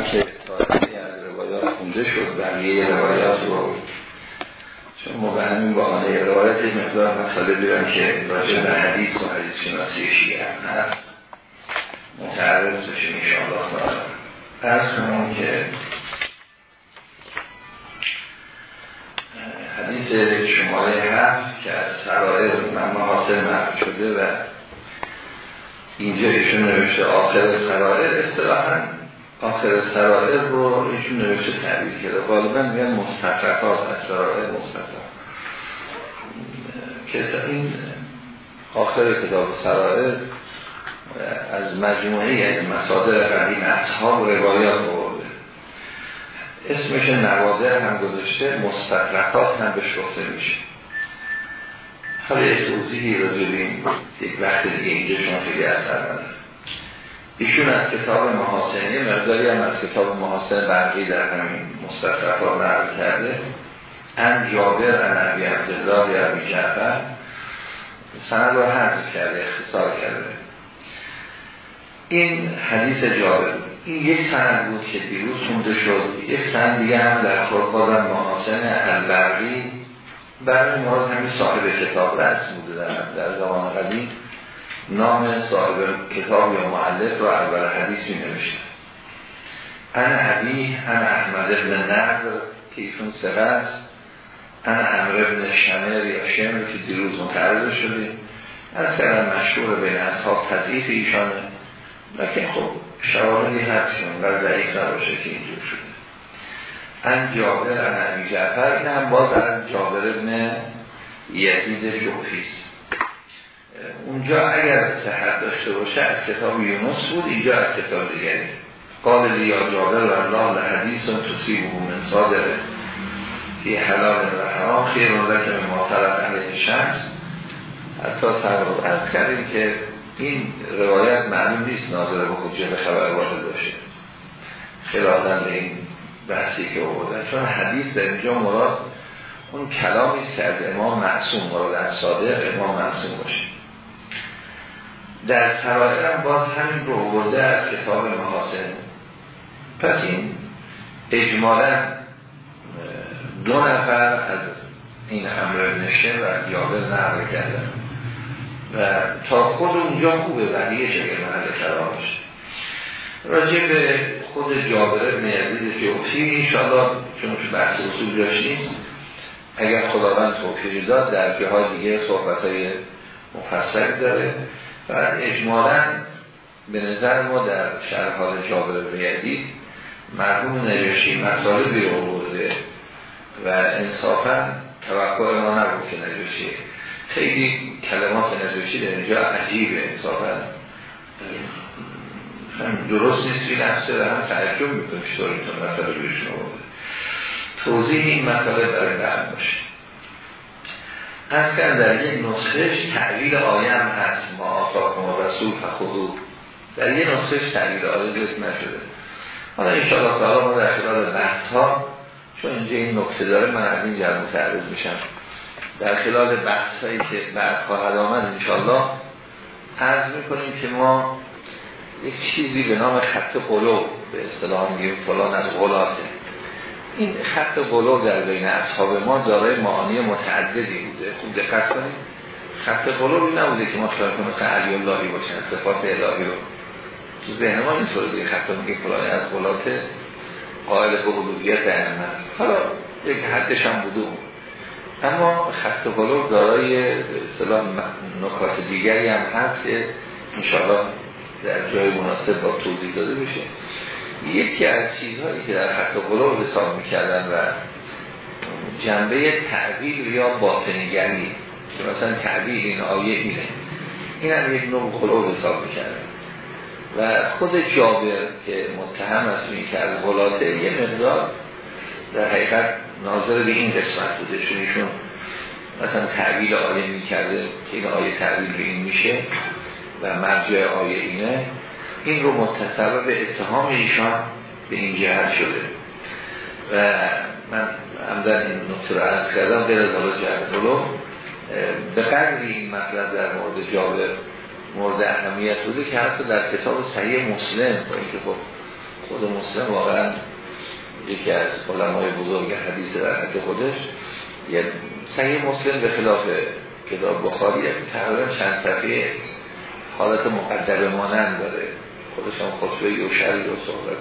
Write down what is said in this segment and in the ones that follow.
که تاریخی از روایات خونده شد بقیه روایات رو چون موقع همین با آنه روایت مقدار مسئله بیرم که راجع به حدیث و حدیث شناسی شیعه هم هست. متعرض بشیم انشاءالله تعالی. ارز کنم که حدیث شماره هفت که از سرائر من محاصر نقل شده و اینجا ایشون نوشته آخر سرائر اصطلاحاً آخر سرائر رو ایشون نوشته تعبیر کرده. غالبا میگن مستطرفات از سرائر مستطرف. که این آخر کتاب سرائر از مجموعه یعنی مصادر قدیم اصحاب روایات برده اسمش نوادر هم گذاشته مستطرفات هم به گفته میشه. حالا یک توضیحی راجع یک وقت دیگه اینجا شما خیلی اثر نداره. ایشون از کتاب محاسنی مقداری هم از کتاب محاسن برقی در همین مستطرفات نقل کرده. ان جابر ان عبی عبدالله یا عبی جعفر. سند رو حضر کرده اختصار کرده. این حدیث جابر این یک سند بود که دیروز خونده شد. یک سند دیگه هم در خوربادم محاسن البرقی. برای مورد همین صاحب کتاب رسم بوده در زمان قدیم. نام صاحب کتاب یا معلق رو اول حدیث می نوشته. انا حبی انا احمد ابن نظر که ایشون سقه است. انا امر ابن شمر یا شمر که دیروز متعرض شده. از کلم مشهور بین اصحاب تضعیف ایشانه. لیکن خب شواهدی هست و ضعیف نباشه که اینجور شده. ان جابر ان عبی جعفر این هم باز از جابر ابن یزید جوفیست اونجا اگر صحت داشته باشه از کتاب یونس بود اینجا از کتاب دیگری. قال یا جابر و الله لحدیث تصیبه من صادره فی حلال و حرام خیر و لکه ما طرف علیه شمس حتی سرگاه از کردیم که این روایت معلوم نیست ناظره به خبر وارد باشه. به این بحثی که آوردن چون حدیث در اینجا مراد اون کلامی که از امام معصوم مراد از صادق امام معصوم باشه. در سرائر هم باز همین رو برده از کتاب محاسن. پس این اجمالا دو نفر از این امر نشه و یابه نقل کردن. و تا خود اونجا خوبه بقیه شده محل خرابش راجع به خود جابر نیازید جوفی انشاءالله چون بحث اصول نیست اگر خداوند توفیقی داد در جاهای دیگه صحبت های مفصل داره. و اجمالا به نظر ما در شهر حال جابر بیدید مرحوم نجاشی مطالبی رو برده و انصافا توقع ما نبود که نجاشی خیلی کلمات نجاشی در اینجا عجیبه انصافا. درست نیست بی نفسه و هم تعجب می‌کنم چطور روشون برده توضیح این مطالب برای باشه. از کن در یک نسخهش تعویل آیه هم هست. ما آفاکم رسول فخودو در یک نسخهش تعویل آیه ذکر نشده. حالا انشاءالله تعالی ما در خلال بحث ها چون اینجا این نکته داره من از این جرم متعرض میشم. در خلال بحث هایی که بعد خواهد آمد انشاءالله عرض می‌کنیم که ما یک چیزی به نام خط قلو به اصطلاح میگیم فلان از غلاته. این خط بلوغ در بین اصحاب ما دارای معانی متعددی بوده. خوب دقت کنید. خط بلوغی نبوده که ما خیال کنیم مثل علی اللهی باشن صفات الهی رو. تو ذهن ما اینطور دیگه. خط میگه فلانی از غلات قائل به حلولیت احمد حالا یک حدش هم بوده اما خط بلوغ دارای اصطلاح نکات دیگری هم هست که انشاءالله در جای مناسب با توضیح داده بشه یکی از چیزهایی که در حق قلوب حساب می‌کردن و جنبه تعبیر یا باطنگری که مثلا تعبیر این آیه اینه این هم یک نوع قلوب حساب می‌کردن. و خود جابر که متهم است می‌کرد غلاته یه مقدار در حقیقت ناظر به این قسمت بوده چون ایشون مثلا تعبیر آیه می‌کرده که این آیه تعبیر به این میشه و مرجع آیه اینه. این رو متصبب به اتهام ایشان به این جهت شده. و من در این نقطه رو عرض کردم غیر از حالا جهت به قدری این مطلب در مورد جابر مورد اهمیت بوده که حتی در کتاب صحیح مسلم با اینکه خب خود مسلم واقعا یکی از علمای بزرگ حدیث در حد خودش یه صحیح مسلم به خلاف کتاب بخاری تقریبا چند صفحه حالت مقدر مانند داره. خودش هم خطبه یوشری و صحبت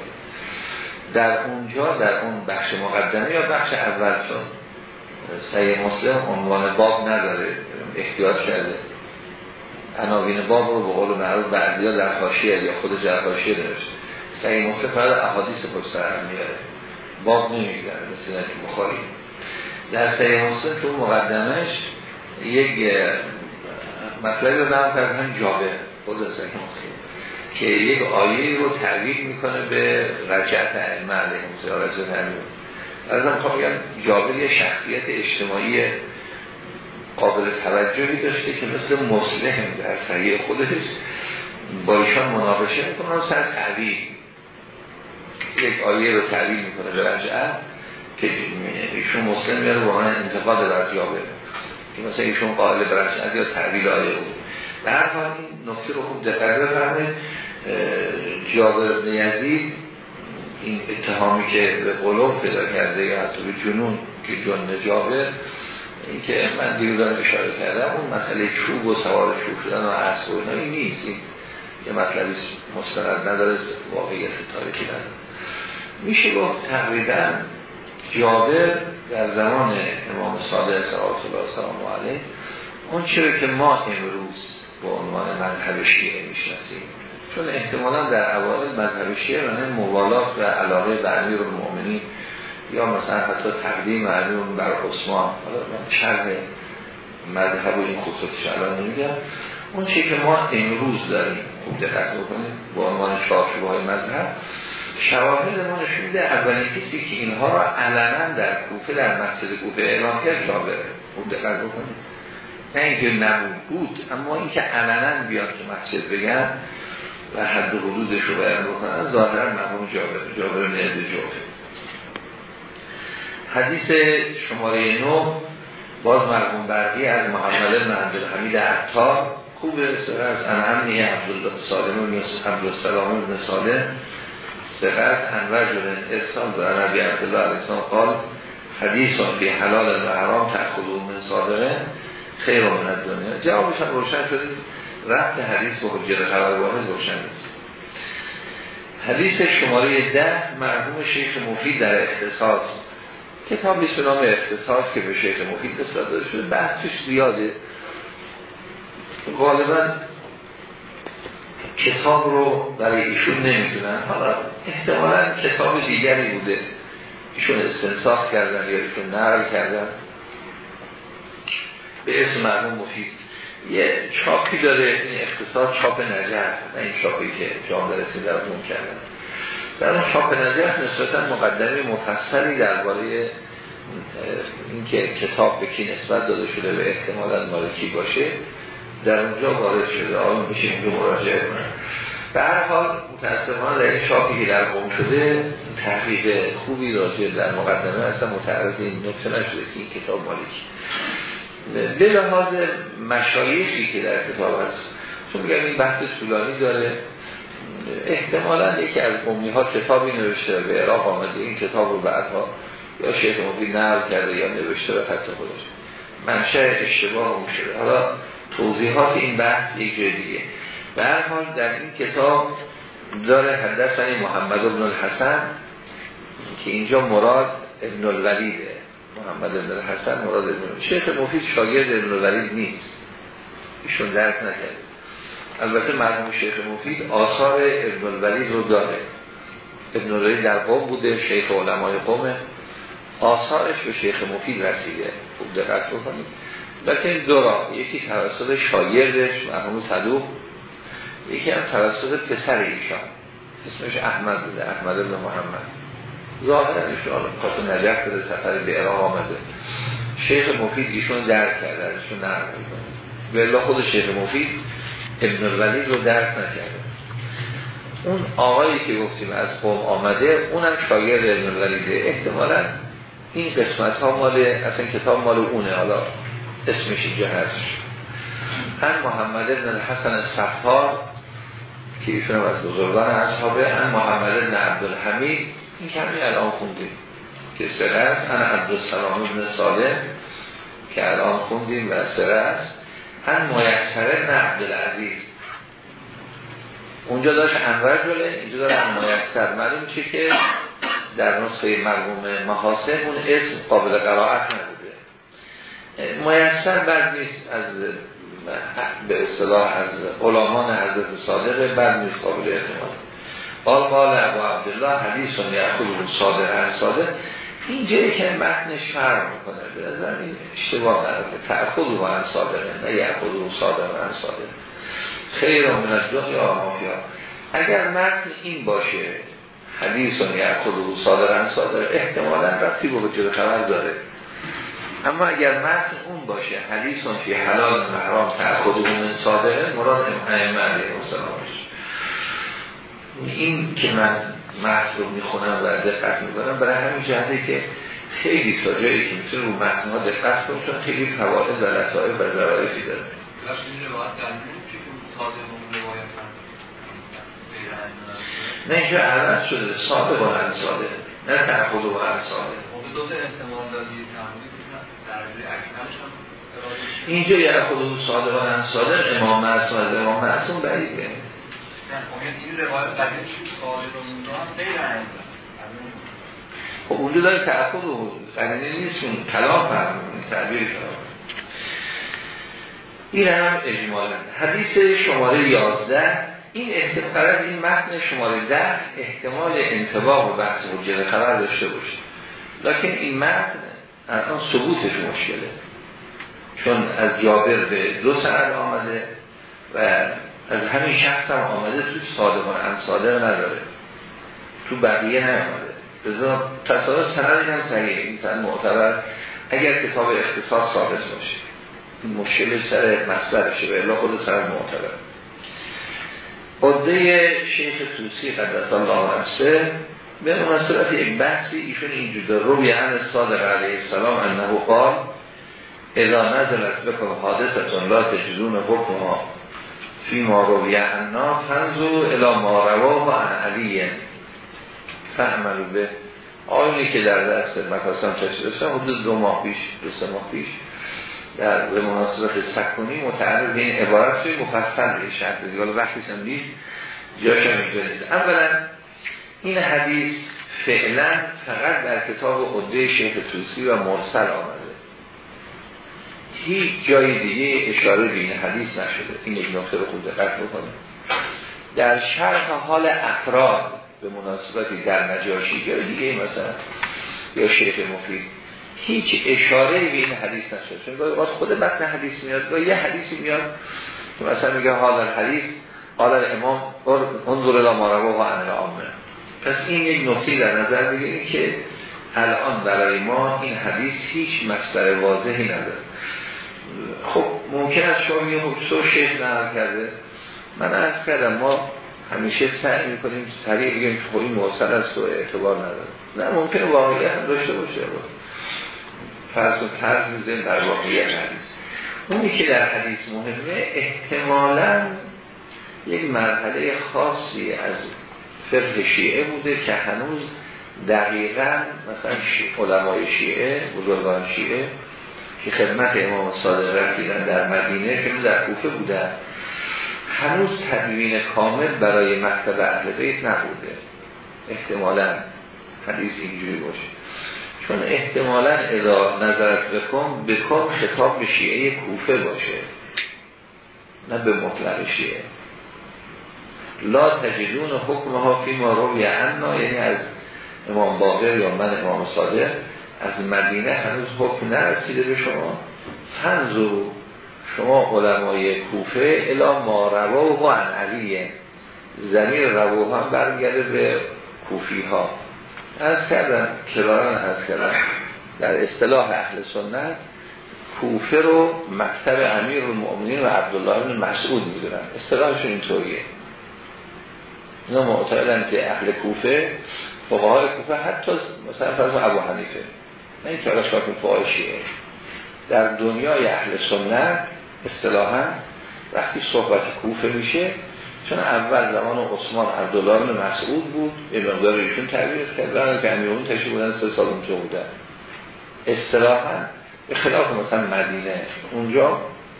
در اونجا در اون بخش مقدمه یا بخش اول چون صحیح مسلم عنوان باب نداره احتیاط کرده. عناوین باب رو به قول معروف بعضی ها در حاشیه یا خود در حاشیه نوشته. صحیح مسلم فرد احادیث پشت هم میاره. باب نمیگن مثل نکی بخاری. در صحیح مسلم تو مقدمش یک مطلبی رو نام کرد هم جابه خود صحیح مسلم. که یک آیه رو تعویل می‌کنه به رجعت علمه علیه مسلم از هم بگم جابر یه شخصیت اجتماعی قابل توجهی داشته که مثل مسلم در صحیح خودش با ایشان مناقشه می‌کنن سر تعویل یک آیه رو تعویل می‌کنه به رجعت که ایشون مسلم میاره واقعا انتقاد در جابر که مثلا ایشون قائل به رجعت یا تعویل آیه بود. به حال این نکته رو خوب دقت بفرمایید. جابر بن یزید این اتهامی که به قلوب پیدا کرده یا حتی به جنون که جن جابر این که من دیروزان اشاره کردم اون مسئله چوب و سوار چوب شدن و عصب و اینا این نیست. این یه مطلبی مستند نداره واقعیت تاریخی نداره. میشه گفت تقریبا جابر در زمان امام صادق صلی الله علیه اون چرا که ما امروز به عنوان مذهب شیعه می‌شناسیم. چون احتمالا در اوائل مذهب شیعه معنی موالات و علاقه به امیر المؤمنین یا مثلا حتی تقدیم امیر بر عثمان. حالا من شرح مذهب و این خصوصش الان نمیگم. اون چی که ما امروز داریم خوب دقت بکنیم با عنوان شاخشبه های مذهب شواهد ما نشون میده اولین کسی که اینها را علنا در کوفه در مسجد کوفه اعلام کرد جابره خوب دقت بکنیم. نه اینکه نبود بود اما اینکه علنا بیاد که مسجد بگن و حد حدودش رو بیان بکنن. ظاهرا مرحوم جابر جابر نیز جابر. حدیث شماره نو باز مرحوم برقی از محمد بن عبدالحمید عطار خوب سر از انعمنی عبدالله سالم و عبدالسلام بن سالم. سقط انور جلن ارسال در نبی عبدالله علیه قال حدیث فی حلال و حرام تأخذو من صادره خیر من دنیا جوابش روشن شده. رفت حدیث و حجر خبر واحد روشن است حدیث شماره ده مرحوم شیخ مفید در اختصاص. کتابی به نام اختصاص که به شیخ مفید نسبت داده شده. بحث توش زیاده. غالبا کتاب رو برای ایشون نمی‌دونن. حالا احتمالا کتاب دیگری بوده. ایشون استنساخ کردن یا ایشون نقل کردن. به اسم مرحوم مفید. یه چاپی داره این اختصاص چاپ نجف. نه این چاپی که جام رسید در اون کردن در اون چاپ نجف نسبتا مقدمی مفصلی درباره اینکه کتاب به کی نسبت داده شده به احتمالا مالکی باشه در اونجا وارد شده. آن میشه اینجا مراجعه هر حال متاسفانه در این چاپی که در قوم شده تحقیق خوبی راجع در مقدمه اصلا متعرض این نکته نشده که این کتاب مالکی به لحاظ مشایخی که در کتاب هست. چون میگم این بحث طولانی داره. احتمالا یکی از قومی ها کتابی نوشته به آمده. این کتاب رو بعدها یا شیخ مفید نقل کرده یا نوشته به خط خودش. منشه اشتباه هم شده. حالا توضیحات این بحث یک جای دیگه. به هر حال در این کتاب داره حدثنی محمد ابن الحسن که اینجا مراد ابن الولیده محمد ابن الحسن مراد ابن شیخ مفید شاگرد ابن الولید نیست. ایشون درک نکرد. البته مرحوم شیخ مفید آثار ابن الولید رو داره. ابن الولید در قوم بوده شیخ علمای قومه آثارش به شیخ مفید رسیده. خوب دقت بکنید. لیکن دو را یکی توسط شاگردش مرحوم صدوق. یکی هم توسط پسر ایشان. اسمش احمد بوده احمد بن محمد. ظاهرا ایشون خاص نجف بده سفر به عراق آمده. شیخ مفید ایشون درک کرده ازشون نرم می‌کنه. خود شیخ مفید ابن الولید رو درک نکرده. اون آقایی که گفتیم از قوم آمده اونم شاگرد ابن الولیده احتمالا این قسمت ها مال اصلا کتاب مال اونه. حالا اسمش اینجا هست. هم محمد ابن الحسن صفار که ایشون از بزرگان اصحابه ان محمد بن عبدالحمید این کمی الان خوندیم. که سره است. ان عبدالسلام بن سالم که الان خوندیم و سره است. ان میسره بن عبدالعزیز. اونجا داشت انور جله اینجا داره ان میسر. معلوم چه که در نسخه مرموم محاسب اون اسم قابل قرائت نبوده. میسر بعد نیست از به اصطلاح از علمان حضرت صادق بعد نیست قابل اعتماد. قال قال ابو عبدالله حدیث و یعقوب صادق عن صادق. این جایی که متنش فرق می‌کنه به نظر این اشتباه داره تأخذ و عن صادق نه یعقوب و صادق عن صادق خیر من از یا مافیا اگر متن این باشه حدیث و یعقوب و صادق عن صادق احتمالا رفتی با وجود خبر داره. اما اگر متن اون باشه حدیثون فی حلال و حرام تأخذ من صادقه مراد ائمه علیه السلام این که من متن رو می‌خونم و دقت می‌کنم برای همین جهده که خیلی تا جایی که می‌تونه رو متن ها دقت کنم چون خیلی فواید و لطائف و ذرائفی داره. نه اینجا عوض شده. صادق و انصاده نه تأخذ و انصاده خب، دو تا احتمال دادی اینجا یه خودمون صادقان صادق امام معصوم از امام معصوم بعیده خب اونجا داره تعقل و قرینه نیست اون کلام فرمونی تعبیر این هم اجمالا. حدیث شماره 11 این احتمال این متن شماره 10 احتمال انتباه و بحث حجت خبر داشته باشه. لکن این متن الان ثبوتش مشکله. چون از جابر به دو سند آمده و از همین شخص هم آمده تو صادقان هم صادق نداره. تو بقیه نیامده. بذار تصادف سند هم صحیح این معتبر. اگر کتاب اختصاص ثابت باشه. این مشکل سر مصدرشه به الا خود سند معتبر. عده شیخ توسی قدس الله نفسه به مناسبت یک بحثی ایشون اینجور در روی هم صادق علیه السلام انه قال اذا نزلت بکن حادثتون لا تجدون حکمها فی ما روی انا فنزو الى ما رواه و علیه فهملو به. آینی که در دست مکاسم چشت داشتن حدود دو ماه پیش دو سه ماه پیش در به مناسبت سکونی متعرض این عبارت شوی مفصل شرط دیگه. وقتی هم دید جاشم اینجا نیست. اولا این حدیث فعلا فقط در کتاب عده شیخ توسی و مرسل آمده. هیچ جای دیگه اشاره به این حدیث نشده. این یک نکته رو خود دقت بکنه در شرح حال افراد به مناسبتی در نجاشی جای دیگه مثلا یا شیخ مفید هیچ اشاره به این حدیث نشده. چون خود متن حدیث میاد و یه حدیثی میاد که مثلا میگه حال حدیث حال امام انظر الى ما رواه عن العامه پس این یک نکته در نظر بگیرید که الان برای ما این حدیث هیچ مصدر واضحی نداره. خب ممکن است شما یه حبسو شیخ نقل کرده. من از کردم ما همیشه سعی می‌کنیم سریع بگیم که خب این موصل است و اعتبار نداره. نه ممکن واقعی هم داشته باشه. فرض و طرز میزن در واقعی حدیث. اونی که در حدیث مهمه احتمالا یک مرحله خاصی از فقه شیعه بوده که هنوز دقیقا مثلا علمای شیعه بزرگان شیعه که خدمت امام صادق رسیدن در مدینه که در کوفه بودن هنوز تدوین کامل برای مکتب اهل بیت نبوده. احتمالا حدیث اینجوری باشه. چون احتمالا اذا نظرت بکن بکن خطاب به شیعه کوفه باشه. نه به مطلق شیعه. لا تجدون حکم ها فی ما عنا یعنی از امام باقر یا من امام صادق از مدینه هنوز حکم نرسیده به شما. فنزو شما علمای کوفه الا ما رواه و علیه زمین رواه هم برگرده به کوفی ها از کردم کرارن از کردم. در اصطلاح اهل سنت کوفه رو مکتب امیر المؤمنین و عبدالله بن مسعود می‌دونن. اصطلاحشون اینطوریه. اینا معتقدن که اهل کوفه فقهای کوفه حتی مثلا فرض ابو حنیفه. نه این فقهای شیعه. در دنیای اهل سنت اصطلاحا وقتی صحبت کوفه میشه چون اول زمان عثمان عبدالله مسعود بود یه مقدار ایشون تعبیر کرد برای که امیرون تشریف بودن سه سال اونجا بودن. اصطلاحا به خلاف مثلا مدینه. اونجا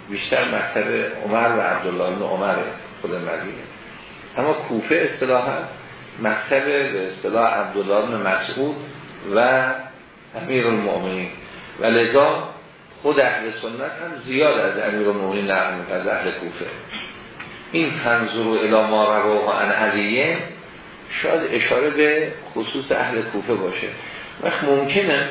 بیشتر مکتب عمر و عبدالله بن عمر خود مدینه. اما کوفه اصطلاحا مکتب به اصطلاح عبدالله بن مسعود و امیر المؤمنین و لذا خود اهل سنت هم زیاد از امیر المؤمنین نقل از اهل کوفه. این تنظر و الاما رواه عن علیه شاید اشاره به خصوص اهل کوفه باشه. وقت ممکنه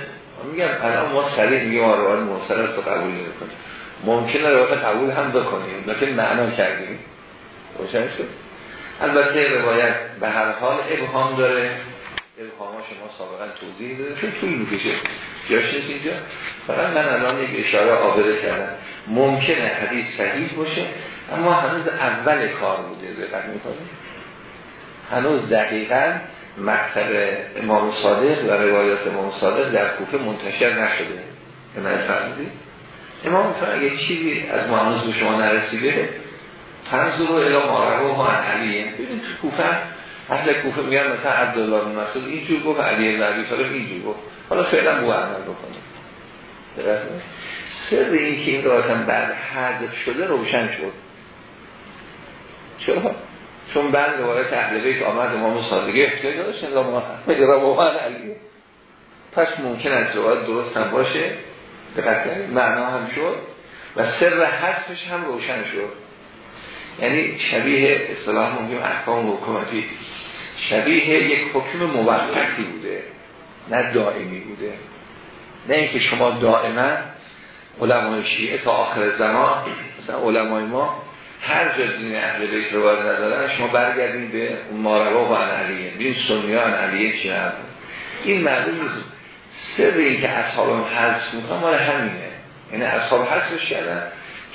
میگم الان ما سریع میگیم روایت مرسل است قبول نمی‌کنیم. ممکنه روایت قبول هم بکنیم لیکن معنا کردیم. روشن شد؟ البته روایت به هر حال ابهام داره. ابهام شما سابقا توضیح داده. چون طول می‌کشه. جاش نیست اینجا. فقط من الان یک اشاره آبره کردم. ممکنه حدیث صحیح باشه اما هنوز اول کار بوده دقت می‌کنیم هنوز دقیقا مکتب امام صادق و روایات امام صادق در کوفه منتشر نشده. نه فرمودید؟ امام فرمود یک چیزی از ما هنوز به شما نرسیده فنظر رو الا ماربه و علیه. ببین تو کوفه اهل کوفه میگن مثلا عبدالله بن مسعود اینجور گفت علی بن ابی طالب اینجور گفت. حالا فعلا بو عمل بکنیم سر این که این روایت بعد حذف شده روشن شد. چرا؟ چون بعد روایت اهل بیت آمد امام صادقی احتیاج داشت الا محمد علی پس ممکن است روایت درست هم باشه. دقت معنا هم شد. و سر حذفش هم روشن شد. یعنی شبیه اصطلاح ممکن احکام حکومتی شبیه یک حکم موقتی بوده. نه دائمی بوده. نه اینکه شما دائما علمای شیعه تا آخر زمان مثلا علمای ما هر جا دین اهل بیت رو ندارن شما برگردین به ماروا و علیه بین سنی ها علیه چی این معلوم نیست. سر این که اصحاب هم حذف می‌کنن مال همینه. یعنی اصحاب حذفش کردن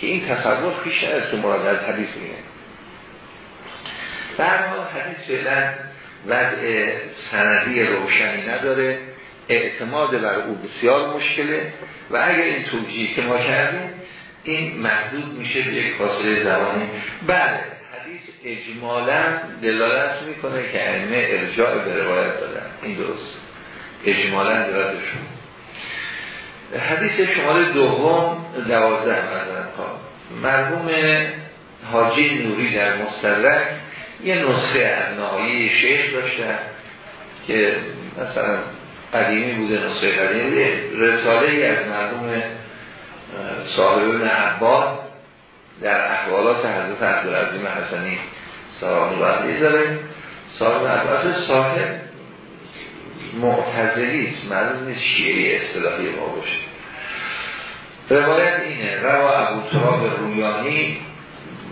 که این تصور پیش از که مراد از حدیث میگه برها حدیث فعلا وضع سندی روشنی نداره. اعتماد بر او بسیار مشکله. و اگر این توجیه که ما کردیم این محدود میشه به یک فاصله زمانی. بله حدیث اجمالا دلالت می‌کنه که ائمه ارجاع به روایت دادن. این درست. اجمالا دلالتشون. حدیث شمال دوم دوازده مردن مرحوم حاجی نوری در مستدرک یه نسخه از نهایی شیخ داشتن که مثلا قدیمی بوده نسخه قدیمی رساله ای از مرحوم صاحب ابن عباد در احوالات حضرت عبدالعظیم حسنی صاحب الله داره صاحب عباد صاحب معتزلی است. معلوم شیعه اصطلاحی ما باشه. روایت اینه روا ابو تراب رویانی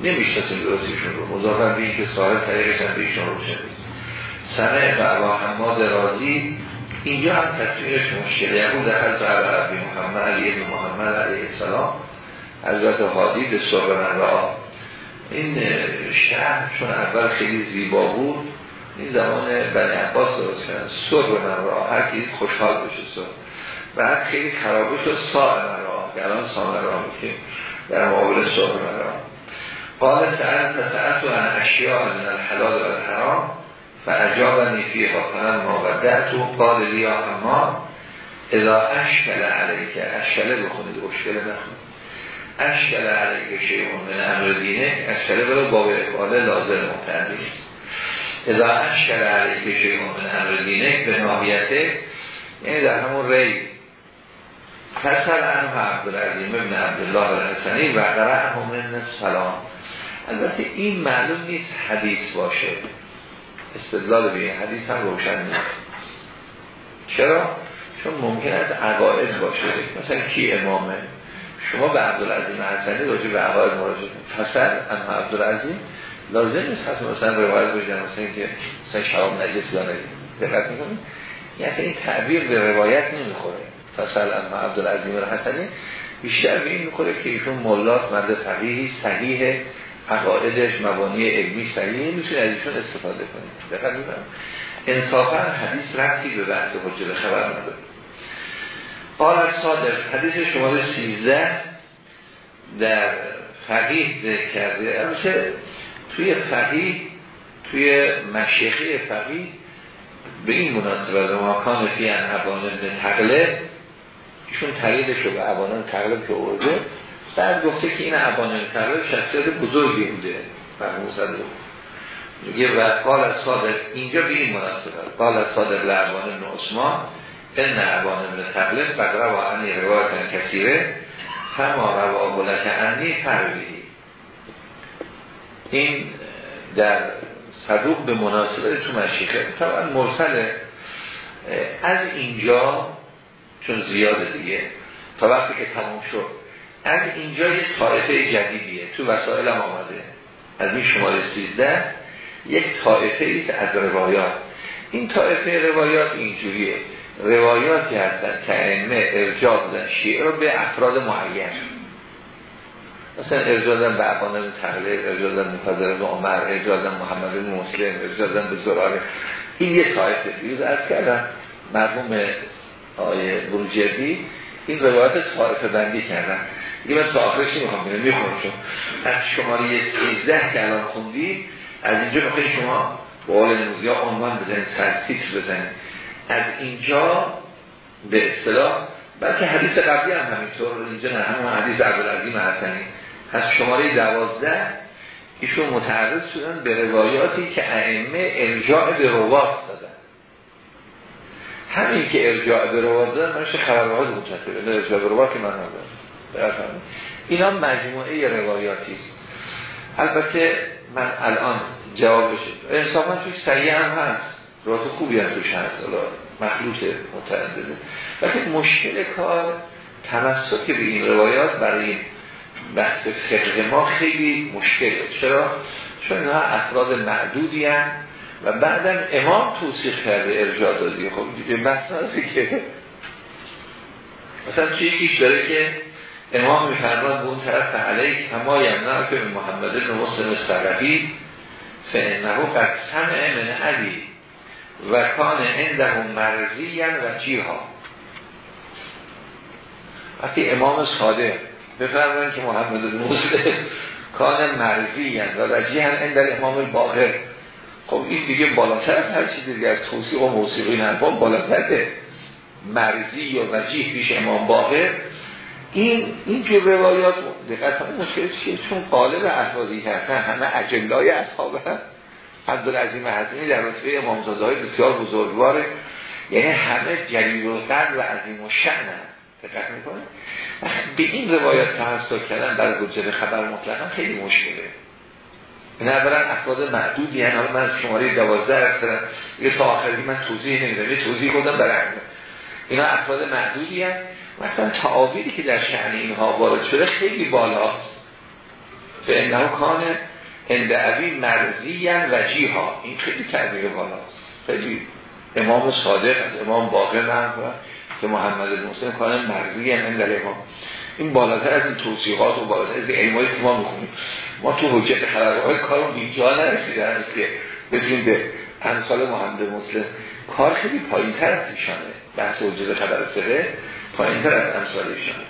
نمیشتسیم درستیشون رو مضافر به این که صاحب طریقش هم بیشون رو شدید سمع و ابا حماد رازی اینجا هم تصویرش مشکله. یکون دخل تو عبی محمد علیه محمد علیه السلام حضرت حادی به سر من را این شهر چون اول خیلی زیبا بود این زمان بنی عباس درست کردن. سر من را هر کی خوشحال بشه سر بعد خیلی خراب شد سا من را الان سا من را می‌کنیم. در مقابل سر من را قال سعد تسعت و اشیاء من الحلال و الحرام فعجابنی فی فلم ما ودعت قال لیا اما اذا اشکل علیک اشکله بخونید اشکله نخونید اشکل علیک شیعون من امر دینه اشکله برای باب اقباله لازم متعدی است. اذا اشکل علیک شیعون من امر دینه به ناهیته یعنی در همون ری. فسر عنه عبدالعظیم ابن عبدالله الحسنی و قرأ من سلام البته این معلوم نیست حدیث باشه. استدلال به حدیث هم روشن نیست. چرا؟ چون ممکن است عقاید باشه. مثلا کی امامه؟ شما به عبدالعظیم حسنی راجع به عقاید مراجعه فصل اما عبدالعظیم لازم نیست حتی مثلا روایت بجن مثلا که مثلا شراب نجس داره دقت می‌کنید یعنی این تعبیر به روایت نمی‌خوره. فصل اما عبدالعظیم حسنی بیشتر به این می‌خوره که ایشون مولات مرد فقیهی صحیح عقایدش مبانی علمی صحیحه می‌تونه از ایشون استفاده کنید دقیقا می‌برم انصافا حدیث رفتی به بحث حجر خبر نداره. قال صادق حدیث شماره 13 در فقیه ذکر کرده. البته توی فقیه توی مشیخه فقیه به این مناسبت ماکان فی ان ابان تقلب ایشون تقلیدش رو به ابانان تقلب که ارده بعد گفته که این ابانان تقلب شخصیت بزرگی بوده. فرمون میگه و قال از صادق اینجا به این مناسبت قال از صادق لعبان ابن عثمان ان ابان ابن تقلب فقره و انی روایت کثیره. فما روا بلک انی فرویهی این در صدوق به مناسبت تو مشیخه. طبعا مرسله. از اینجا چون زیاده دیگه. تا وقتی که تموم شد. از اینجا یه طایفه جدیدیه. تو وسائل هم آمده. از این شماره 13 یک طایفه ایست از روایات. این طایفه روایات اینجوریه. روایاتی هستن که ائمه ارجاع دادن شیعه رو به افراد معین. مثلا ارجاع دادن به افانه تقلید ارجاع دادن به عمر ارجاع دادن محمد مسلم ارجاع دادن به زراره. این یه طایفه. دیوز از کردم مرحوم آیه بروجردی این روایت طایفه بندی کردن. دیگه من تا آخرش نمی‌خوام بینم می‌خونم چون از شماره 13 که الان خوندی از اینجا بخواهی شما با قول نموزی ها عنوان بزنید سر تیتر بزنید. از اینجا به اصطلاح بلکه حدیث قبلی هم همینطور اینجا نه همون حدیث عبدالعظیم حسنی. از شماره دوازده ایشون متعرض شدن به روایاتی که ائمه ارجاع به روات دادن. همین که ارجاع به روات دادن منشه خبرواز متصله ارجاع به روات من ندارم. اینا مجموعه روایاتی است. البته من الان جوابش انصافا توی سریع هم هست. روات خوبی هم توش هست. مخلوط متعدده وقتی مشکل کار تمسک به این روایات برای بحث فقه ما خیلی مشکله چرا؟ چون اینها افراد معدودی هم و بعدم امام توصیح کرده ارجاع دادی خب دیگه بحث که. مثلا چه یکیش داره که امام میفرماد به اون طرف علیه کما یمنع که محمد بن مسلم سرقی فانه قد سمع من علی و کان عنده مرزی و جیها. وقتی امام صادق بفرمایید که محمد مسلم کان مرزی و وجیه هم در امام باقر خب این دیگه بالاتر از هر چیزی دیگه از توصیق و موسیقی این حرفا بالاتره مرزی و وجیه پیش امام باقر. این این جو روایات دقیقا مشکل چیه؟ چون قالب احوازی هستن همه اجندای اصحاب هست عبدالعظیم حسنی در رتبه امامزاده های بسیار بزرگواره. یعنی همه جلیل و و عظیم و شعن دقت می‌کنه به این روایات تحصیل کردن برای گجر خبر مطلقا خیلی مشکله. این اولا افراد معدودی هن. حالا من شماره دوازده هستم یه تا آخری من توضیح نمیدم. یه توضیح کردم برای اینا افراد معدودی هن. مثلا تعاویری که در شعن اینها وارد شده خیلی بالاست. به انه کانه اندعوی مرزی وجی ها این خیلی تعبیر بالاست. خیلی امام صادق از امام باقر نرم که محمد مسلم کانه مرزی هم امام این بالاتر از این توصیحات و بالاتر از این علمایی که ما می‌خونیم. ما تو حجت خبرهای کارم اینجا نرسیده هست که بزنیم به امثال محمد مسلم کار خیلی پایین تر از ایشانه. بحث حجت خبر سره پایین تر از امثال ایشانه.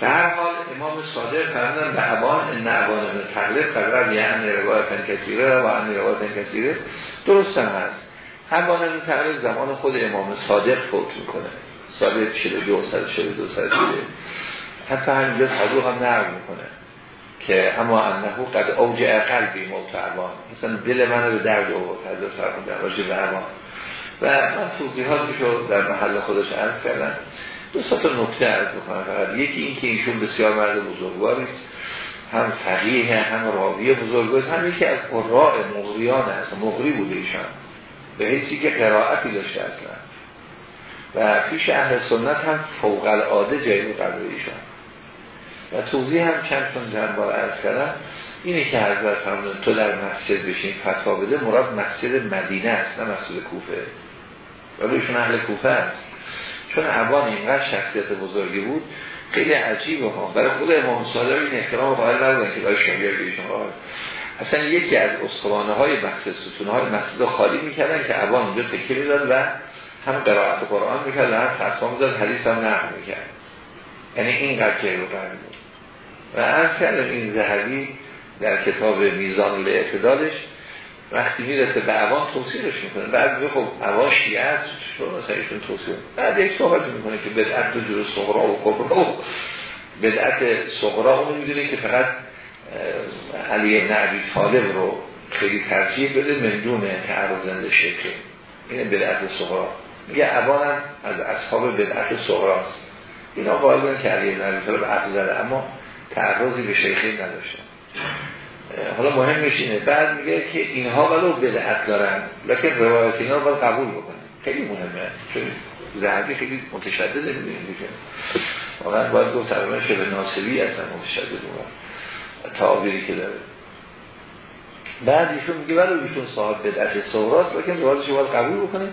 در حال امام صادق فرمودن به ابان ان ابان تغلب قدر یعنی روایت کثیره و ان روایت کثیره درست هم هست. ابان تغلب زمان خود امام صادق فوت می‌کنه. سال 42 سال 42 سال دیگه حتی همینجا صدوق هم نقل می‌کنه. که اما انه قد اوج قلبی موت ابان مثلا دل من رو درد آورد حضرت فرمودن راجع به و من توضیحاتی رو در محل خودش عرض کردم. دو نکته عرض بکنم فقط. یکی این که ایشون بسیار مرد بزرگواری است. هم فقیه هم راوی بزرگواری هم یکی از قراء مغریان هست مغری بوده ایشان. به حیثی که قرائتی داشته اصلا. و پیش اهل سنت هم فوق العاده جایی قبل ایشان. و توضیح هم چند چند بار عرض کردم اینه که حضرت فرمودن تو در مسجد بشین فتوا بده مراد مسجد مدینه است نه مسجد کوفه. ولی ایشون اهل کوفه است. چون عوان اینقدر شخصیت بزرگی بود خیلی عجیبه ها برای خود امام صادق این احترام قائل نبودن که برای شاگردیشون قائل. اصلا یکی از اسطوانه های بحث ستونه های مسجد خالی می‌کردن که عوان اونجا تکیه می‌داد و هم قرائت قرآن می‌کرد و هم فتوا می‌داد حدیث هم نقل می‌کرد. یعنی اینقدر بود و از کردم این زهبی در کتاب میزان اعتدالش وقتی می‌رسه به عوان توصیرش می‌کنه. بعد میگه خب عوان شیعه است چون مثلا ایشون بعد یک صحبت می‌کنه که بدعت دو جور صغرا و کبرا و بدعت صغرا اون می‌دونه که فقط علی ابن عبی طالب رو خیلی ترجیح بده مندون تعرضنده شکل این بدعت صغرا. میگه هم از اصحاب بدعت صغراست اینا قائل که علی ابن طالب اما تعرضی به شیخی نداشتن حالا مهم اینه. بعد میگه که اینها ولو بدعت دارن لکن روایت اینا رو قبول بکنن. خیلی مهمه. چون زهبی خیلی متشدد می‌دونیم دیگه. واقعا باید گفت تقریبا شبه ناصبی اصلا متشدد اون تعابیری که داره. بعد ایشون میگه ولو ایشون صاحب بدعت صغراست لکن روایتش باید قبول بکنه.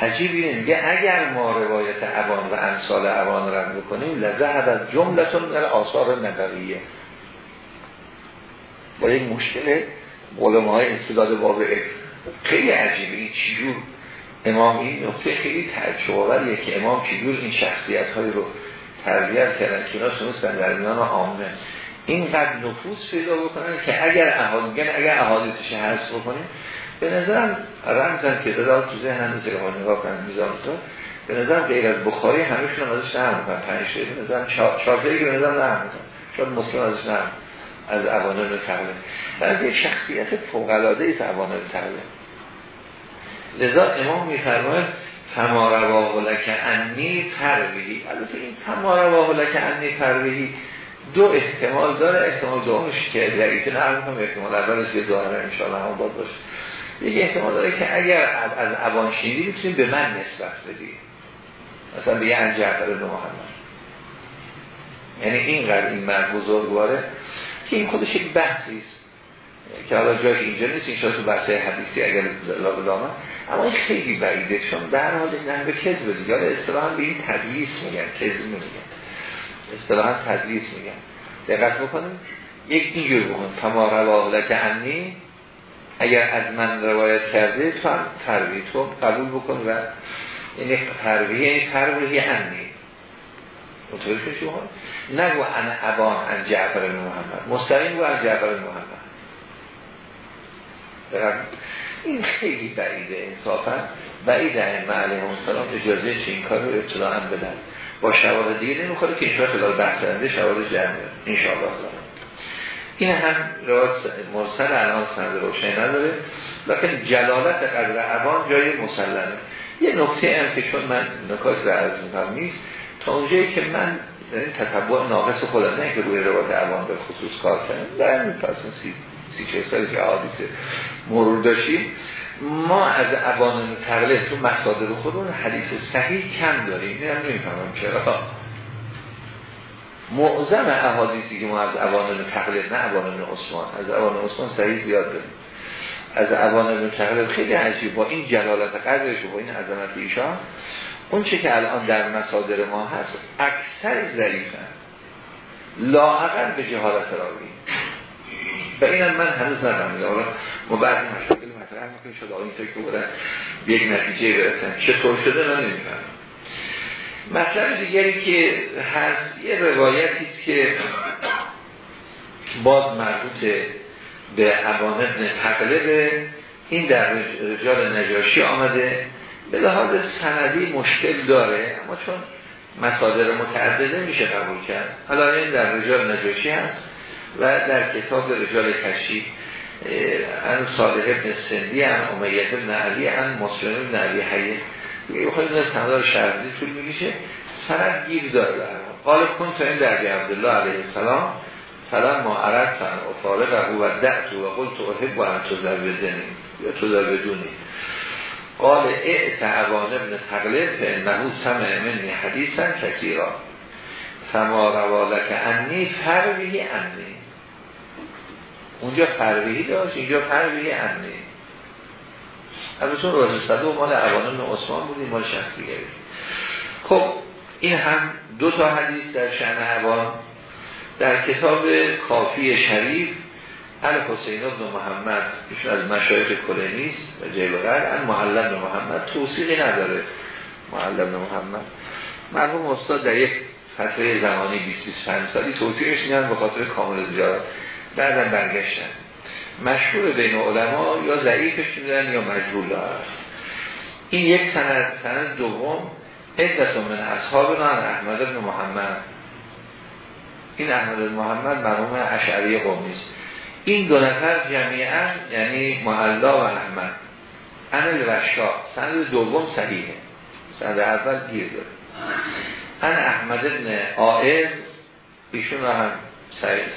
عجیب اینه میگه اگر ما روایت عوان و امثال عوان رد بکنیم لذهب از جملتون در آثار نبویه. با یک مشکل علماء های انصداد باب خیلی عجیبه این چجور؟ امام این نقطه خیلی تعجب که امام چجور این شخصیت هایی رو تربیت کردن که اینا سنستن در میان عامه. اینقدر نفوذ پیدا بکنن که اگر احادیث اگر بکنیم به نظرم رمزن که داده تو ذهن هم مثل که نگاه کنم میزان تو. به نظرم غیر از بخاری همیشون هم ازش نهم می‌کنن. پنج به نظرم چهارتایی که به نظرم نهم می‌کنن. شاید مسلم ازش نهم از عوانل تقلیم و از یک شخصیت فوقلاده ایست عوانل تقلیم لذا امام میفرماید فما رواه لک انی ترویهی. البته این فما رواه لک انی ترویهی دو احتمال داره. احتمال دومش که ضعیفه نه هم احتمال اولش که ظاهرا ان همون باد باشه. یک احتمال داره که اگر از عوان شنیدی می‌تونیم به من نسبت بدی. مثلا به یه انجعفر محمد. یعنی اینقدر این مرد بزرگواره که این خودش یک بحثی است. که حالا جای اینجا نیست این تو بحث حدیثی اگر لابد آمد اما این خیلی بعیده چون در حال این نحوه کذب دیگه. اصطلاحا به این تدلیس میگن. کذب میگن اصطلاحا تدلیس میگن. دقت بکنیم. یک اینجور بکن. تما رواه لک انی اگر از من روایت کرده تو هم ترویه تو قبول بکن و یعنی ترویه یعنی ترویه انی متوجه شما؟ نگو ان ابان ان جعفر محمد. مستقیم گو ان جعفر محمد. این خیلی بعیده انصافا. بعیده ائمه علیهم السلام اجازه چه این کار رو ابتداعا بدن. با شواهد دیگه نمی‌خوره که خلال بحث رنده شواهد جمع. انشاءالله. این هم روایت مرسل الان سند روشنی نداره لیکن جلالت قدر عوان جای مسلمه. یه نکته هم که چون من نکات رو از نیست تا اونجایی که من این تطبع ناقص خودم نه که روی روایت عوام به خصوص کار کنیم در این پس سی, سی چه سالی که حادثه مرور داشتیم ما از عوان تقلیه تو مصادر خودمون حدیث صحیح کم داریم. این هم نمی‌فهمم چرا. معظم احادیثی که ما از عوان تقلید نه عوان عثمان. از عوان عثمان صحیح زیاد داریم. از عوان تقلید خیلی عجیب. با این جلالت قدرش و با این عظمت ایشان اون چه که الان در مصادر ما هست اکثر ضعیفن. لاعقل به جهالت راوی. و این من هنوز ندارم. حالا ما بعد مشاکل مطرح می‌کنیم شده آقای اینطور که بودن به یک نتیجه برسن. چطور شده؟ من نمیفهم مطلب دیگری که هست یه روایتی که باز مربوط به عوان ابن تقلب این در رجال نجاشی آمده. به لحاظ سندی مشکل داره اما چون مصادر متعدده میشه قبول کرد. حالا این در رجال نجاشی هست و در کتاب رجال کشی ان صالح ابن سندی ان امیت ابن علی ان مسلم ابن علی حیه خواهی از سندار شهردی طول میگیشه سند گیر داره قال کن تا این در عبدالله علیه السلام. فلان ما عرد فن افارق و دعتو و قلت احب و ان تزودنی یا تزودونی قال اعت عوان ابن تقلب انهو سمع منی حدیثا کثیرا. فما روالک انی فرویه انی اونجا فرویهی داشت اینجا فرویه انی البته راز صدو مال عوان ابن عثمان بودیم مال شخصی گرید خب این هم دو تا حدیث در شعن عوان. در کتاب کافی شریف ال حسین ابن محمد ایشون از مشایخ کلینیست و جیبقر ان معلم محمد توصیقی نداره. معلم محمد. مرحوم استاد در یک فتره زمانی 20 25 سالی توصیقش نیست به خاطر کامل زیارت. بعدم برگشتن. مشهور بین علما یا ضعیفش میدن یا مجبور دارد این یک سند سند دوم عدت من اصحاب نان احمد بن محمد. این احمد بن محمد مرحوم اشعری قومی است. این دو نفر جمعیاً یعنی محلا و احمد. انل رشا سند دوم صحیحه. سند اول گیر داره. ان احمد بن آئر ایشون هم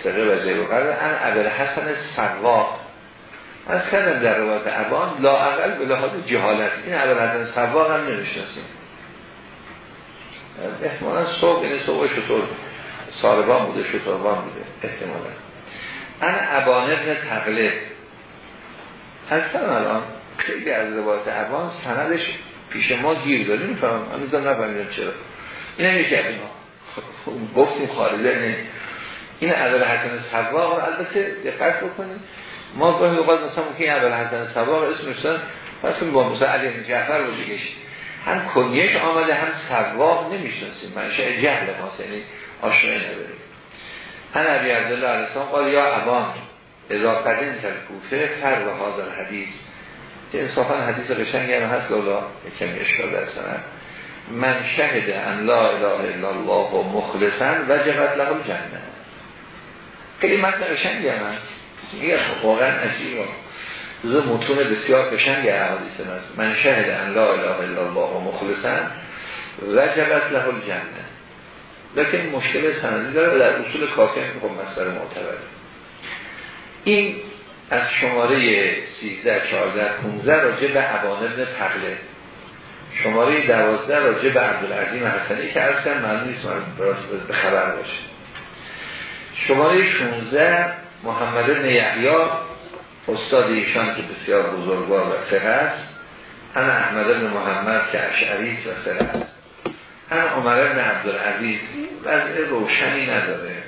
سره و زیر و ان عبر حسن سواق. از کردم در روایت عبان لا اقل به لحاظ جهالت. این عبر حسن سواق هم نمی‌شناسیم. احتمالا صبح این یعنی صبح شطور. ساربان بوده شطوربان بوده احتمالا. ان عبان ابن تقلب. از الان خیلی از روایت عبان سندش پیش ما گیر داریم می‌فهمم من نفهمیدم چرا. این هم یکی از اینا. گفتیم خارجه نه این اول حسن سواق البته دقت بکنیم. ما گاهی اوقات مثلا ممکن اول حسن سواق اسمش دارن پس با موسی علی جعفر رو گشت هم کنیش آمده هم سواق نمی‌شناسیم. منشأ جهل ما یعنی آشنایی نداریم. هن ابی عبدالله علیه السلام قال یا ابان اذا قدم تر کوفه فر و حاضر حدیث. که انصافا حدیث قشنگ هم هست لالا کمی اشکال در سنه من شهد ان لا اله الا الله و مخلصا وجبت له الجنه خیلی متن قشنگی هم هست. این واقعا عجیب دو متون بسیار قشنگ احادیث هست. من شهد ان لا اله الا الله و مخلصا وجبت له الجنه لیکن مشکل سندی داره در اصول کافی هم خب مسئله معتبره. این از شماره 13 14 15 راجع به عوان ابن تقلب شماره 12 راجع به عبدالعظیم حسنی که کن معلوم نیست من به خبر باشه. شماره 16 محمد ابن یحیی استاد ایشان که بسیار بزرگوار و سه است هم احمد ابن محمد که اشعری و سه است هم عمر ابن عبدالعزیز. وضع روشنی نداره.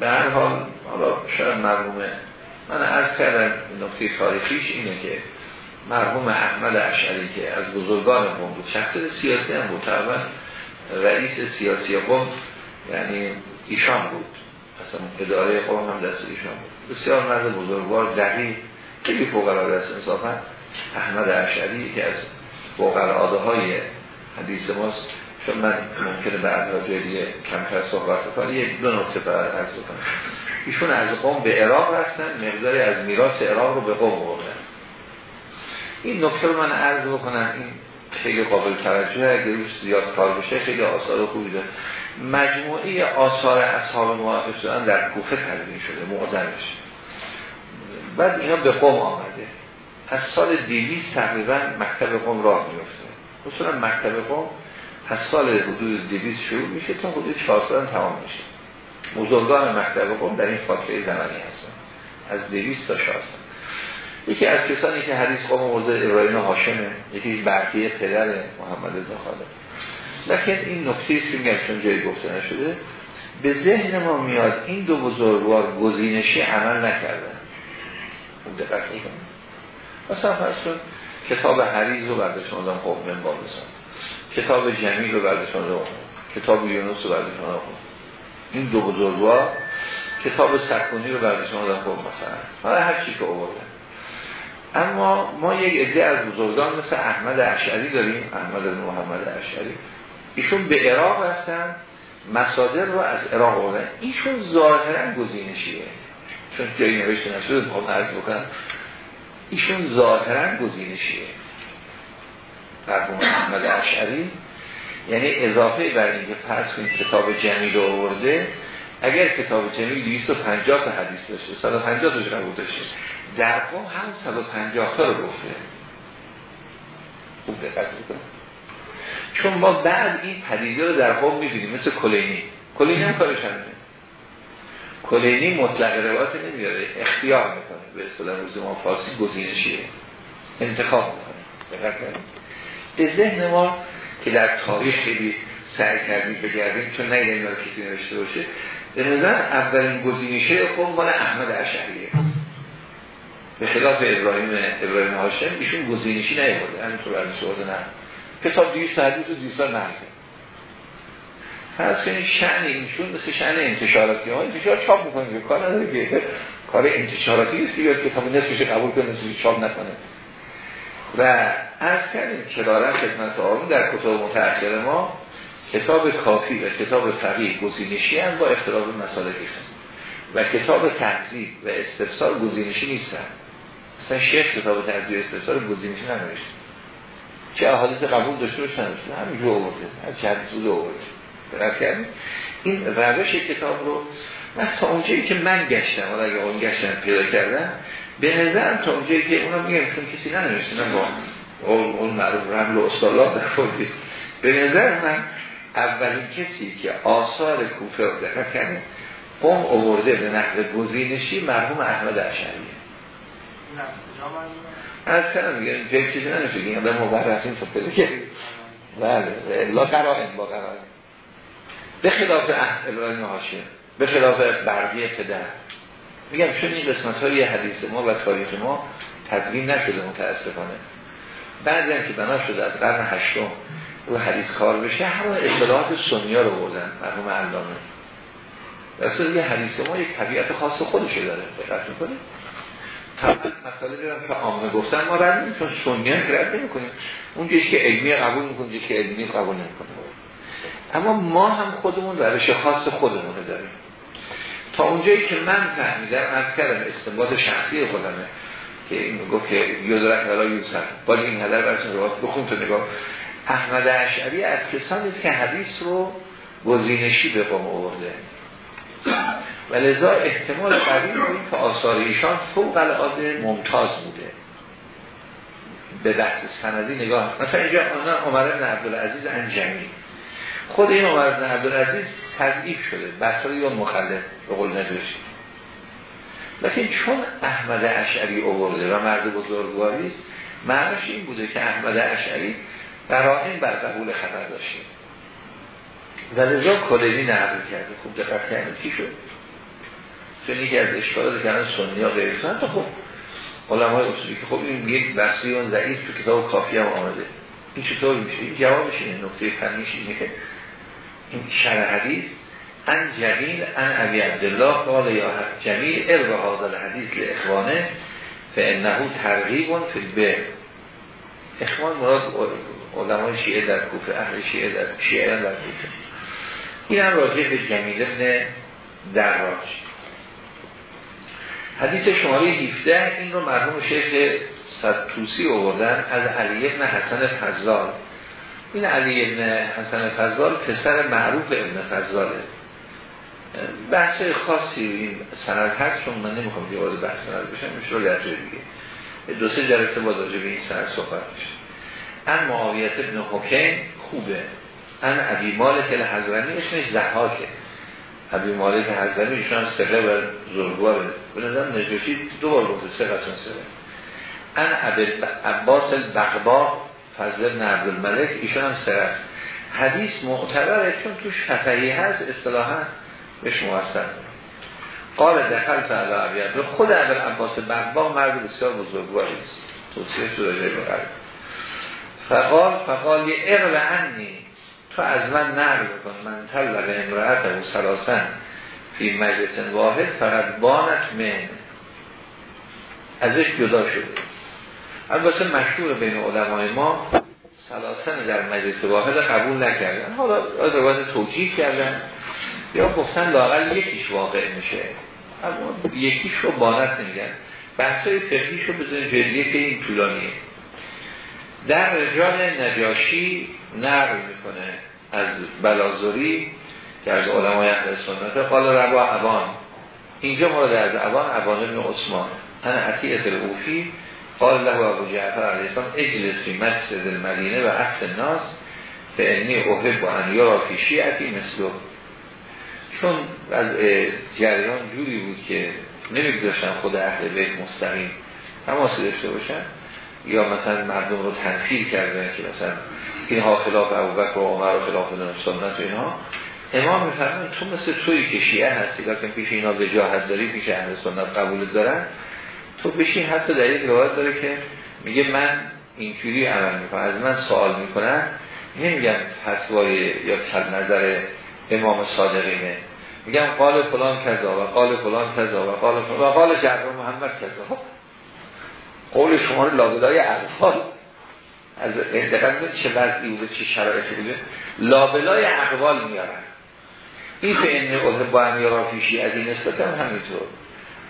به هر حال حالا شاید مرمومه من عرض کردم نقطه تاریخیش اینه که مرحوم احمد اشعری که از بزرگان قوم بود شخصیت سیاسی هم بود رئیس سیاسی قوم یعنی ایشان بود. اصلا اداره قوم هم دست ایشان بود. بسیار مرد بزرگوار دقیق خیلی فوق العاده است انصافا. احمد اشعری که از فوق های حدیث ماست. چون من ممکنه بعد راجعه دیگه کمتر صحبت کنم. یک دو نکته بعد عرض کنم. ایشون از قوم به عراق رفتن مقداری از میراث عراق رو به قوم بردن. این نکته رو من عرض بکنم این خیلی قابل توجه اگر روش زیاد کار بشه خیلی آثار خوبی داره. مجموعه آثار اصحاب موافق شدن در کوفه تدوین شده معظمش. بعد اینا به قوم آمده. از سال دیویز تقریبا مکتب قوم راه میفته اصولا مکتب قوم از سال حدود دیویز شروع میشه تا حدود چهار سال تمام میشه. بزرگان مکتب قوم در این فاصله زمانی هستن. از دیویز تا شهر یکی از کسانی که حدیث قوم مورد ابراهیم هاشمه یکی برقیه پدر محمد بن لکن این نکته است که میگم چون جایی گفته نشده به ذهن ما میاد این دو بزرگوار گزینشی عمل نکردن. اون دقت کنید مثلا فرض کتاب حریز رو برداشتن آدم قوم من کتاب جمیل رو برداشتن رو کتاب یونس رو برداشتن رو این دو بزرگوار کتاب سکونی رو برداشتن آدم قوم مثلا. حالا هر چی که آوردن. اما ما یک عده از بزرگان مثل احمد اشعری داریم. احمد محمد اشعری. ایشون به عراق رفتن مصادر رو از عراق آوردن. ایشون ظاهرا گزینشیه. چون جایی نوشته نشده ما عرض بکنم. ایشون ظاهرا گزینشیه. مرحوم احمد اشعری. یعنی اضافه بر اینکه فرض کنید کتاب جمیل آورده اگر کتاب جمیل 250 تا حدیث داشته 150 تا قبول داشته. در قوم هم 150 تا رو گفته. خوب دقت می‌کنم. چون ما بعد این پدیده رو در قوم می‌بینیم مثل کلینی. کلینی هم کارش همینه. کلینی مطلق روایت نمیاره اختیار می‌کنه. به اصطلاح روز ما فارسی گزینشیه. انتخاب می‌کنه. به ذهن ما که در تاریخ خیلی سعی کردیم بگردیم چون نیدیم اینا کسی نوشته باشه به نظر اولین گزینشه خود مال احمد اشعریه. به خلاف ابراهیم ابراهیم هاشم ایشون گزینشی نیورده. همینطور از سواد نه کتاب 200 حدیث و 200 نرده پس کنید شعن اینشون مثل شعن انتشاراتی. ها انتشار چاپ می‌کنه کار نداره که؟ کار انتشاراتی است که کتاب نصفش قبول کنه نصفش چاپ نکنه. و از کردیم که دارن خدمت آرون در کتاب متأخر ما کتاب کافی و کتاب فقیه گزینشی هم با اختلاف مسالکشون و کتاب تحضیب و استفسار گزینشی نیستن. مثلا شیخ کتاب تحضیب استفسار گزینشی ننوشته. چه احادیث قبول داشته ننوشته همینجور آورده چه حدیث بوده آورده این روش کتاب رو من تا اونجایی که من گشتم و اگه اون گشتم پیدا کردم به نظرم تا اونجایی که اونا میگم کسی ننوشته با اون معروف رمل و در خودی به نظر من اولین کسی که آثار کوفه رو دقت کرده قوم اوورده به نحو گزینشی مرحوم احمد اشعریه از کنم میگه جای چیزی نمیشه. این آدم مبرسین تو پیدا کردیم بله لا قرائن با قرائن. به خلاف ابراهیم هاشم به خلاف برقی پدر. میگم چون این قسمت های حدیث ما و تاریخ ما تدوین نشده متاسفانه. بعد هم که بنا شده از قرن هشتم رو حدیث کار بشه همون اصطلاحات سنی ها رو بردن مرحوم علامه. در یه حدیث ما یک طبیعت خاص خودشه داره. دقت می‌کنه مسئله دارم که عامه گفتن ما رد چون سنی هم رد نمی کنیم اون که علمی قبول می‌کنیم که علمی قبول نمی کنیم اما ما هم خودمون روش خاص خودمون داریم. تا اونجایی که من فهمیدم از کردم استنباط شخصی خودمه که این گفت که یودرک ولا یوسف با این هدر برسون روات بخون تو نگاه. احمد اشعری از کسانی که حدیث رو گزینشی به قوم آورده. و لذا احتمال قوی کنیم که آثار ایشان فوق العاده ممتاز بوده. به بحث سندی نگاه مثلا اینجا عمر بن عبدالعزیز انجمی. خود این عمر بن عبدالعزیز تضعیف شده بسری یا مخلف به قول نجوشی لیکن چون احمد اشعری اوورده و مرد بزرگواری است معنیش این بوده که احمد اشعری این بر قبول خبر داشته. و لذا کلینی نقل کرده. خوب دقت کرده کی شد؟ چون یکی از اشکالات که سنی ها غیر تا خب علمای اصولی که خب این یک بحثی اون ضعیف تو کتاب کافی هم آمده. این چطور میشه؟ این جوابش این نقطه فنیش اینه که این شرح حدیث ان جمیل ان ابی عبدالله قال یا جمیل ارب حاضر حدیث لاخوانه فانه ترغیب فی البر. اخوان مراد علمای شیعه در کوفه اهل شیعه در شیعه در کوفه. این هم راجع به جمیل ابن دراج. حدیث شماره 17 این رو مرحوم شیخ توسی آوردن از علی ابن حسن فضال. این علی ابن حسن فضال پسر معروف ابن فضاله. بحث خاصی این سند هست چون من نمی‌خوام دیوار بحث سند بشم میشه در جای دیگه. دو سه جلسه با راجع به این سند صحبت میشه. ان معاویت ابن حکیم خوبه. ان ابی مالک الحضرمی اسمش زحاکه. ابی مالک حضرمی ایشون هم سقه و زرگواره به نظرم نجاشی دو بار گفته سقه چون سقه. ان عباس البقبا فضل ابن عبدالملک ایشون هم سقه است. حدیث معتبره چون توش فتحی هست اصطلاحا بهش موثر قال دخل فعلا عبیت خود اول عباس بقبا مرد بسیار بزرگواری است. توصیه شده جای بقرد فقال فقال یه اقل عنی. تو از من نقل کن. من طلب امرأت و سلاسن فی مجلس واحد فقط بانت من. ازش جدا شده. البته مشهور بین علمای ما سلاسن در مجلس واحد قبول نکردن. حالا از روایت توجیه کردن. یا گفتن لاقل یکیش واقع میشه. اما یکیش رو بانت نمیگن بحثای فقهیش رو بزنید جدیه که این طولانیه. در رجال نجاشی نقل می‌کنه از بلازوری که از علمای اهل سنت قال ربا عبان اینجا مورد از عبان عبان ابن عثمان. انا عطیت الاوفی قال له ابو جعفر علیه السلام اجلس فی مسجد المدینه و عکس الناس فانی احب ان یرا فی شیعتی مثلو. چون از جریان جوری بود که نمیگذاشتن خود اهل بیت مستقیم تماسی داشته باشن یا مثلا مردم رو تنفیر کردن که مثلا اینها خلاف ابوبکر و عمر و خلاف سنت اینها. امام میفرماید تو مثل توی که شیعه هستی که پیش اینا وجاهت داری پیش اهل سنت قبول دارن تو بشین حتی در یک روایت داره که میگه من اینجوری عمل می‌کنم از من سوال می‌کنن نمیگم فتوای یا کل نظر امام صادقینه. میگم قال فلان کذا و قال فلان کذا و قال فلان و قال جعفر محمد کذا. قول شما رو لابدای اقوال. از دقیقا چه وضعی بوده چه شرایطی بوده؟ لابلای اقوال میارن. این فعنه قلت با هم پیشی از این نسبت هم همینطور.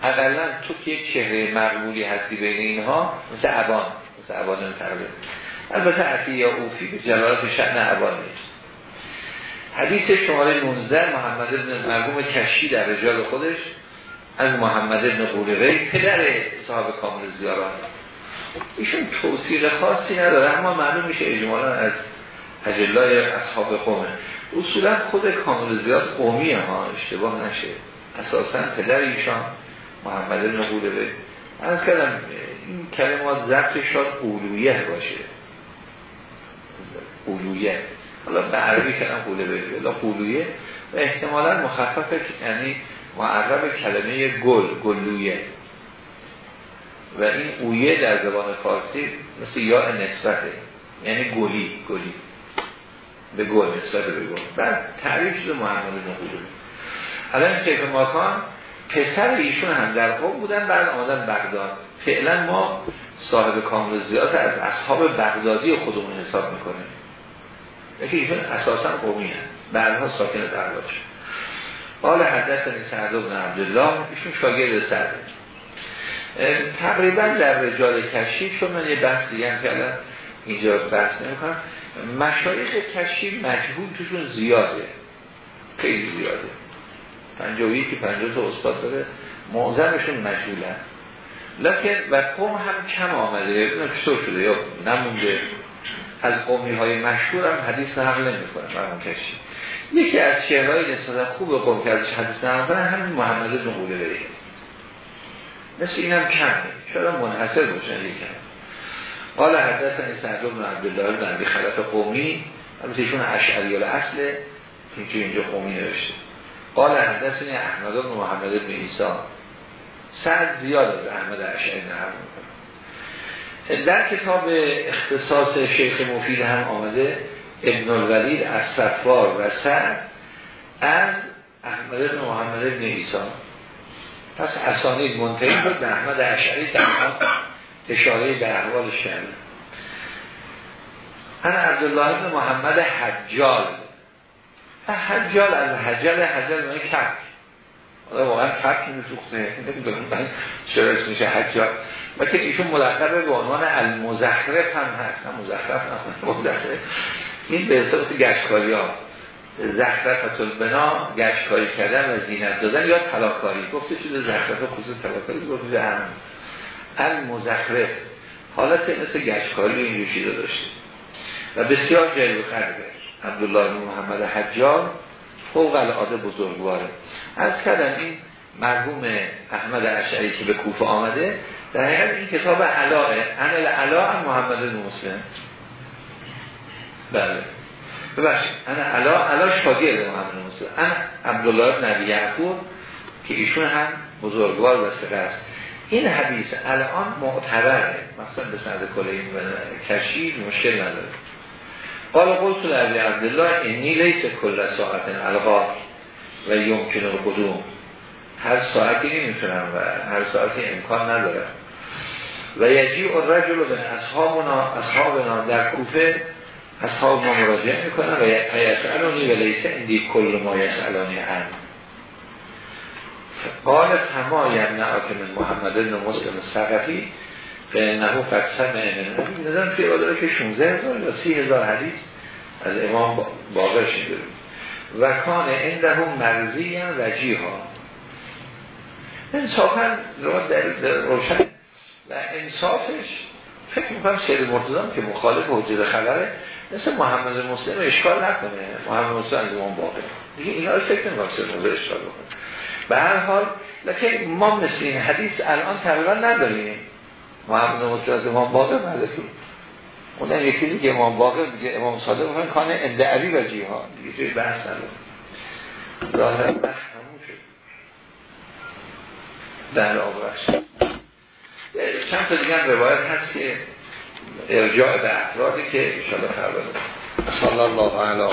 اقلا تو که یک چهره مقبولی هستی بین اینها مثل عبان مثل عبان تقریب البته عطی یا اوفی به جلالت شأن عبان نیست. حدیث شماره 19 محمد ابن مرگوم کشی در رجال خودش از محمد ابن قولقی پدر صاحب کامل زیاران ایشون توصیق خاصی نداره اما معلوم میشه اجمالا از اجلای اصحاب قومه. اصولا خود کامل زیاد قومیه ها اشتباه نشه. اساسا پدر ایشان محمد ابن قولقی از کلم این کلمات ضبط شاد اولویه باشه. اولویه حالا به عربی کلم قوله بگیره قولویه و احتمالا مخفف یعنی معرب کلمه گل گلویه. و این اویه در زبان فارسی مثل یا نسبته یعنی گلی گلی. به گل نسبت به گل. بعد تعریف شده محمد نقوله الان کیف ماکان پسر ایشون هم در قوم بودن بعد آمدن بغداد. فعلا ما صاحب کامل زیاد از اصحاب بغدادی خودمون حساب می‌کنیم. یکی ایشون اساسا قومی هست. بعدها ساکن بغداد شد حدث سعد بن عبدالله ایشون شاگرد سعد. تقریبا در رجال کشی چون من یه بحث دیگه هم کردم اینجا بحث نمی‌کنم. مشایخ کشی مجهول توشون زیاده. خیلی زیاده. پنجاوی که پنجاه تا استاد داره معظمشون مجهولن. لکن و قوم هم کم آمده. چطور شده؟ یا نمونده. از قومی های مشهور هم حدیث نقل نمی کنه مرمون کشی یکی از شعرهای نسبت خوب قوم که ازش حدیث نقل همین محمد بن قوله برید مثل این هم کمه شاید منحصر باشن یکم قال حدثنی سعد بن عبدالله بن عبی خلف قومی البته ایشون اشعری الاصل که اینجا قومی نوشته. قال حدثنی احمد بن محمد بن عیسی. سعد زیاد از احمد اشعری نقل در کتاب اختصاص شیخ مفید هم آمده ابن الولید از صفار و سعد از احمد بن محمد بن عیسی. پس اسانید منتهی بود به احمد اشعری در اشاره به احوال شهر. انا عبدالله بن محمد حجال. حجال از حجل حجل معنی کپ حالا واقعا کپ میسوخته نمی‌دونم چرا اسمش حجال. و که ایشون ملقب به عنوان المزخرف هم هست. هم مزخرف هم مزخرف. این به حساب گشتکاری ها زخرفت البنا گشتکاری کردن و زینت دادن یا تلاکاری گفته شده زخرف خصوص تلاکاری گفته هم المزخرف. حالت مثل گشتکاری این جوشیده داشته. و بسیار جایی و قدره عبدالله محمد حجار فوق العاده بزرگواره. از کردم این مرحوم احمد اشعری که به کوفه آمده در حقیقت این کتاب علاه انل علا محمد مسلم. بله. ببخشید. انا علا علا شاگرد محمد مسلم انا عبدالله بن نبی یعقوب که ایشون هم بزرگوار و سقه است این حدیث الان معتبره. مثلا به سند کلین و کشی مشکل نداره. قال قلت لعبی عبدالله اینی لیس کل ساعت الغا و یمکن القدوم. هر ساعتی نمی‌تونم و هر ساعتی امکان نداره. و یجی الرجل به اصحابنا اصحابنا در کوفه اصحاب ما مراجعه می‌کنن و یسالونی و لیس اندی کل ما یسالانی هم قال تما یمنع من محمد بن مسلم سقفی به نهو فقصه من نظرم توی که 16 هزار یا 30 هزار حدیث از امام باقر شده و کان انده مرزی هم وجی ها انصافا در روشن. و انصافش فکر می‌کنم سید مرتضام که مخالف حجت خبره مثل محمد مسلم اشکال نکنه. محمد مسلم از امام باقر دیگه اینا رو فکر نمی‌کنم سید مرتضام اشکال بکنه. به هر حال لکه ما مثل این حدیث الان تقریبا نداریم. محمد مسلم از امام باقر نداریم اونم یکی دیگه امام باقر دیگه امام صادق میگن کانه اندعوی و جیهان دیگه جای بحث ظاهرا بحث همون شد. در آبرش چند تا دیگه روایت هست که ارجاع به افرادی که انشاءالله خبر صلی الله علیه و